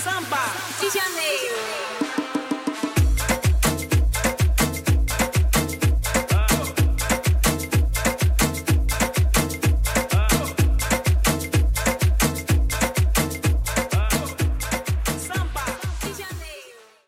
samba, DJ Ney.